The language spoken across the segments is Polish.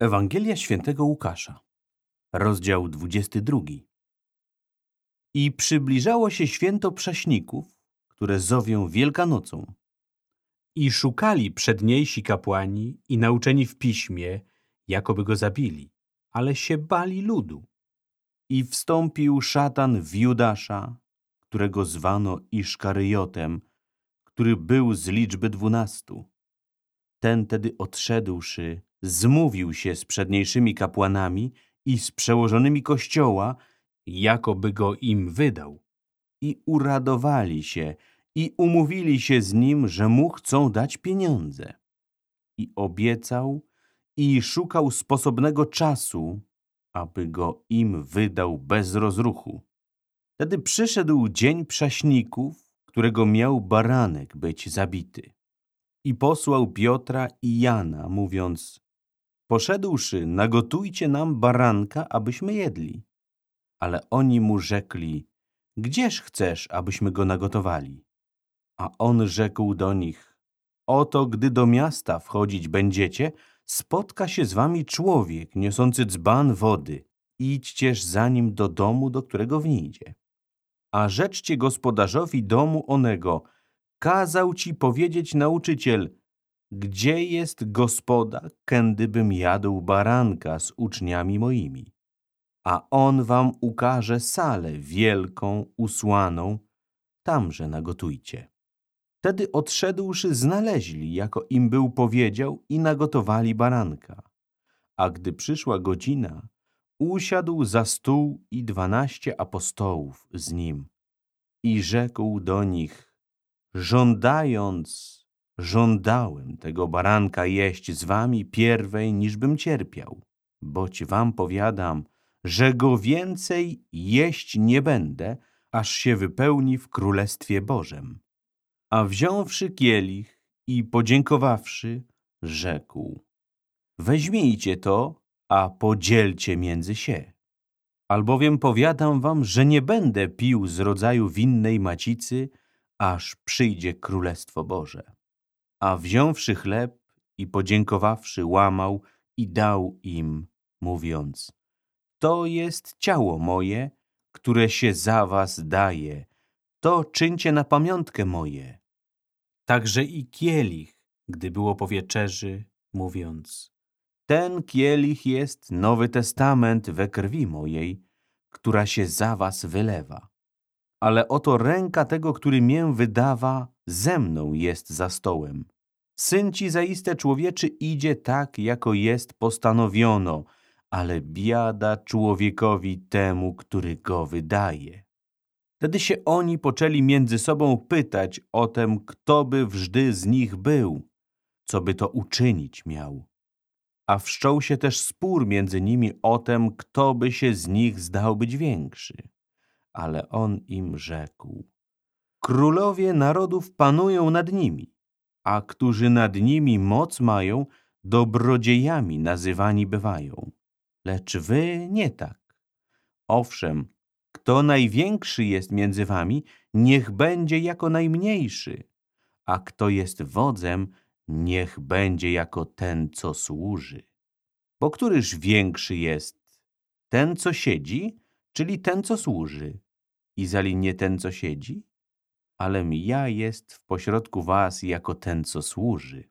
Ewangelia świętego Łukasza, rozdział 22. I przybliżało się święto prześników, które zowią Wielkanocą. I szukali przedniejsi kapłani i nauczeni w piśmie, jakoby go zabili, ale się bali ludu. I wstąpił szatan w Judasza, którego zwano Iszkaryjotem, który był z liczby dwunastu. Ten tedy odszedłszy, zmówił się z przedniejszymi kapłanami i z przełożonymi kościoła, jakoby go im wydał. I uradowali się i umówili się z nim, że mu chcą dać pieniądze. I obiecał i szukał sposobnego czasu, aby go im wydał bez rozruchu. Wtedy przyszedł dzień prześników, którego miał baranek być zabity. I posłał Piotra i Jana, mówiąc, Poszedłszy, nagotujcie nam baranka, abyśmy jedli. Ale oni mu rzekli, gdzież chcesz, abyśmy go nagotowali? A on rzekł do nich, oto gdy do miasta wchodzić będziecie, spotka się z wami człowiek niosący dzban wody. Idźcież za nim do domu, do którego wniedzie. A rzeczcie gospodarzowi domu onego, kazał ci powiedzieć nauczyciel, gdzie jest gospoda, kędybym jadł baranka z uczniami moimi? A on wam ukaże salę wielką, usłaną, tamże nagotujcie. Wtedy odszedłszy znaleźli, jako im był powiedział i nagotowali baranka. A gdy przyszła godzina, usiadł za stół i dwanaście apostołów z nim. I rzekł do nich, żądając żądałem tego baranka jeść z wami pierwej, niżbym cierpiał. Boć wam powiadam, że go więcej jeść nie będę, aż się wypełni w Królestwie Bożem. A wziąwszy kielich i podziękowawszy, rzekł, weźmijcie to, a podzielcie między się. Albowiem powiadam wam, że nie będę pił z rodzaju winnej macicy, aż przyjdzie Królestwo Boże. A wziąwszy chleb i podziękowawszy, łamał i dał im, mówiąc, to jest ciało moje, które się za was daje, to czyńcie na pamiątkę moje. Także i kielich, gdy było po wieczerzy, mówiąc, ten kielich jest Nowy Testament we krwi mojej, która się za was wylewa. Ale oto ręka tego, który mię wydawa, ze mną jest za stołem. Syn ci zaiste człowieczy idzie tak, jako jest postanowiono, ale biada człowiekowi temu, który go wydaje. Wtedy się oni poczęli między sobą pytać o tem, kto by wżdy z nich był, co by to uczynić miał. A wszczął się też spór między nimi o tem, kto by się z nich zdał być większy. Ale on im rzekł, królowie narodów panują nad nimi a którzy nad nimi moc mają, dobrodziejami nazywani bywają. Lecz wy nie tak. Owszem, kto największy jest między wami, niech będzie jako najmniejszy, a kto jest wodzem, niech będzie jako ten, co służy. Bo któryż większy jest? Ten, co siedzi, czyli ten, co służy? I zali nie ten, co siedzi? alem ja jest w pośrodku was jako ten, co służy.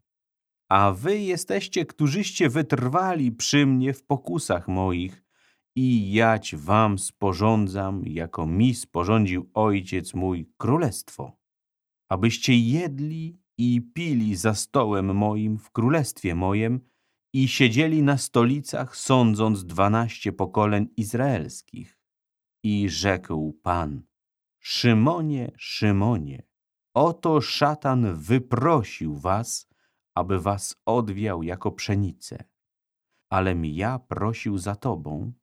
A wy jesteście, którzyście wytrwali przy mnie w pokusach moich i jać wam sporządzam, jako mi sporządził Ojciec mój królestwo, abyście jedli i pili za stołem moim w królestwie mojem i siedzieli na stolicach, sądząc dwanaście pokoleń izraelskich. I rzekł Pan, Szymonie, Szymonie, oto szatan wyprosił was, aby was odwiał jako pszenicę. Alem ja prosił za tobą,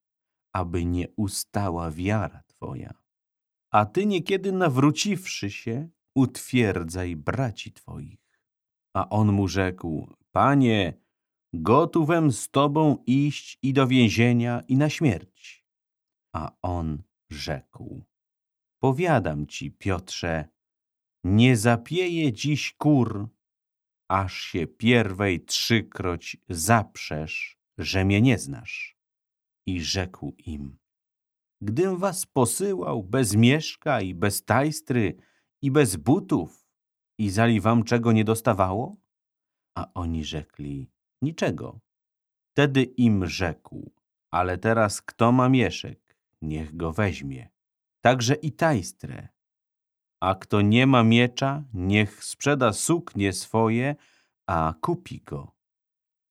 aby nie ustała wiara twoja. A ty niekiedy nawróciwszy się, utwierdzaj braci twoich. A on mu rzekł, panie, gotówem z tobą iść i do więzienia i na śmierć. A on rzekł, Powiadam ci, Piotrze, nie zapieje dziś kur, aż się pierwej trzykroć zaprzesz, że mnie nie znasz. I rzekł im, gdym was posyłał bez mieszka i bez tajstry i bez butów i zali wam czego nie dostawało? A oni rzekli, niczego. Wtedy im rzekł, ale teraz kto ma mieszek, niech go weźmie. Także i tajstrę. A kto nie ma miecza, niech sprzeda suknie swoje, a kupi go.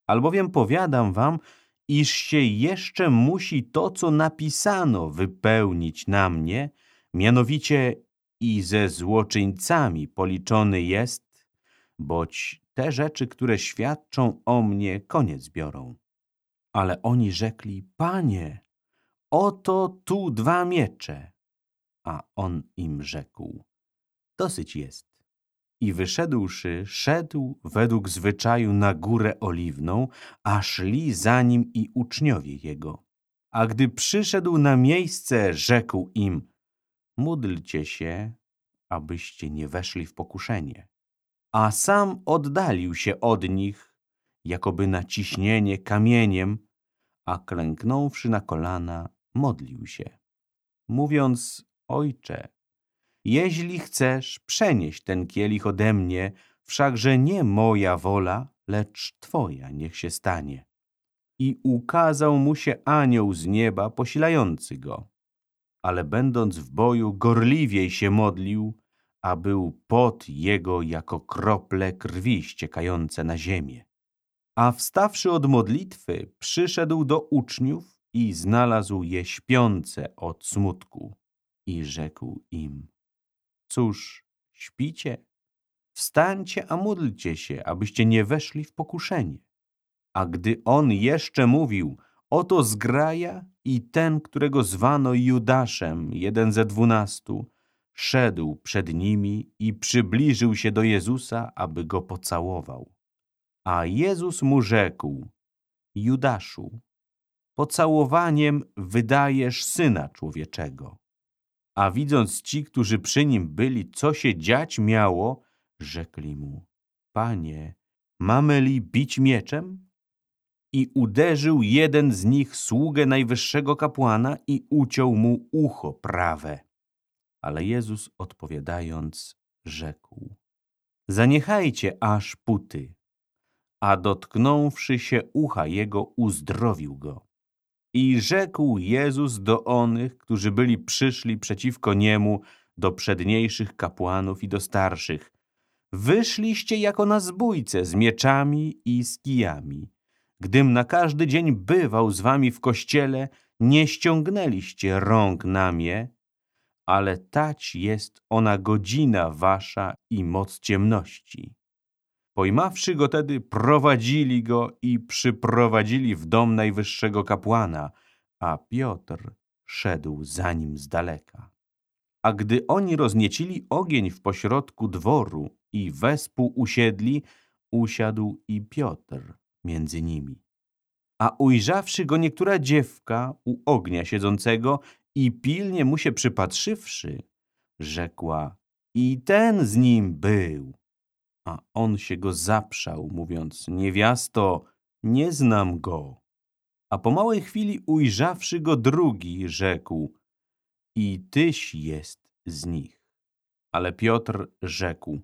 Albowiem powiadam wam, iż się jeszcze musi to, co napisano, wypełnić na mnie, mianowicie i ze złoczyńcami policzony jest, boć te rzeczy, które świadczą o mnie, koniec biorą. Ale oni rzekli, Panie, oto tu dwa miecze. A on im rzekł, dosyć jest. I wyszedłszy, szedł według zwyczaju na górę oliwną, a szli za nim i uczniowie jego. A gdy przyszedł na miejsce, rzekł im, módlcie się, abyście nie weszli w pokuszenie. A sam oddalił się od nich, jakoby na ciśnienie kamieniem, a klęknąwszy na kolana, modlił się, mówiąc, Ojcze, jeśli chcesz, przenieść ten kielich ode mnie, wszakże nie moja wola, lecz Twoja niech się stanie. I ukazał mu się anioł z nieba, posilający go. Ale będąc w boju, gorliwiej się modlił, a był pot jego jako krople krwi ściekające na ziemię. A wstawszy od modlitwy, przyszedł do uczniów i znalazł je śpiące od smutku. I rzekł im, cóż, śpicie? Wstańcie, a módlcie się, abyście nie weszli w pokuszenie. A gdy on jeszcze mówił, oto zgraja i ten, którego zwano Judaszem, jeden ze dwunastu, szedł przed nimi i przybliżył się do Jezusa, aby go pocałował. A Jezus mu rzekł, Judaszu, pocałowaniem wydajesz Syna Człowieczego. A widząc ci, którzy przy nim byli, co się dziać miało, rzekli mu, Panie, mamy li bić mieczem? I uderzył jeden z nich sługę najwyższego kapłana i uciął mu ucho prawe. Ale Jezus odpowiadając, rzekł, zaniechajcie aż puty. A dotknąwszy się ucha jego, uzdrowił go. I rzekł Jezus do onych, którzy byli przyszli przeciwko Niemu, do przedniejszych kapłanów i do starszych. Wyszliście jako na zbójce z mieczami i z kijami. Gdym na każdy dzień bywał z wami w kościele, nie ściągnęliście rąk na mnie, ale tać jest ona godzina wasza i moc ciemności. Pojmawszy go tedy, prowadzili go i przyprowadzili w dom najwyższego kapłana, a Piotr szedł za nim z daleka. A gdy oni rozniecili ogień w pośrodku dworu i wespół usiedli, usiadł i Piotr między nimi. A ujrzawszy go niektóra dziewka u ognia siedzącego i pilnie mu się przypatrzywszy, rzekła, i ten z nim był. A on się go zaprzał, mówiąc, niewiasto, nie znam go. A po małej chwili ujrzawszy go drugi, rzekł, i tyś jest z nich. Ale Piotr rzekł,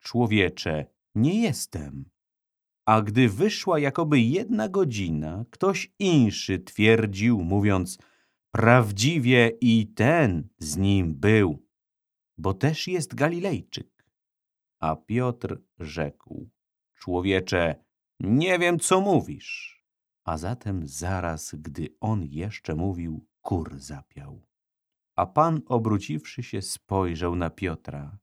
człowiecze, nie jestem. A gdy wyszła jakoby jedna godzina, ktoś inszy twierdził, mówiąc, prawdziwie i ten z nim był, bo też jest Galilejczyk. A Piotr rzekł, człowiecze, nie wiem, co mówisz. A zatem zaraz, gdy on jeszcze mówił, kur zapiał. A Pan, obróciwszy się, spojrzał na Piotra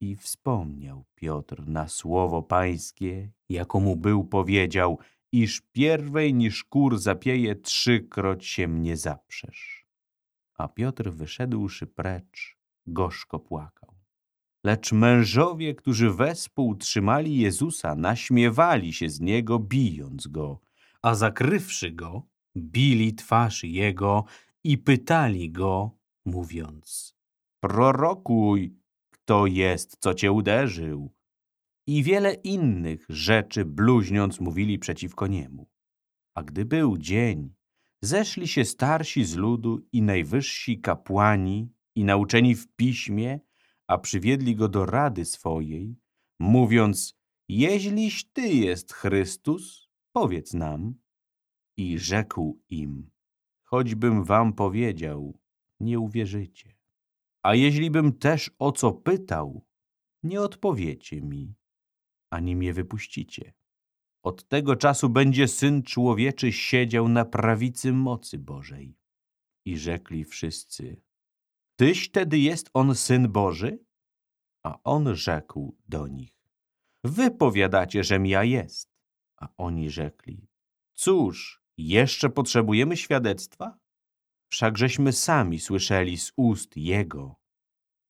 i wspomniał Piotr na słowo pańskie, jako mu był powiedział, iż pierwej niż kur zapieje, trzykroć się mnie zaprzesz. A Piotr wyszedłszy precz, gorzko płakał. Lecz mężowie, którzy wespół trzymali Jezusa, naśmiewali się z Niego, bijąc Go, a zakrywszy Go, bili twarz Jego i pytali Go, mówiąc Prorokuj, kto jest, co Cię uderzył. I wiele innych rzeczy bluźniąc mówili przeciwko Niemu. A gdy był dzień, zeszli się starsi z ludu i najwyżsi kapłani i nauczeni w piśmie, a przywiedli go do rady swojej, mówiąc, jeźliś Ty jest Chrystus, powiedz nam. I rzekł im, choćbym wam powiedział, nie uwierzycie. A jeźlibym też o co pytał, nie odpowiecie mi, ani mnie wypuścicie. Od tego czasu będzie Syn Człowieczy siedział na prawicy mocy Bożej. I rzekli wszyscy, Tyś tedy jest On Syn Boży? A On rzekł do nich, Wy powiadacie, żem ja jest. A oni rzekli, Cóż, jeszcze potrzebujemy świadectwa? Wszakżeśmy sami słyszeli z ust Jego,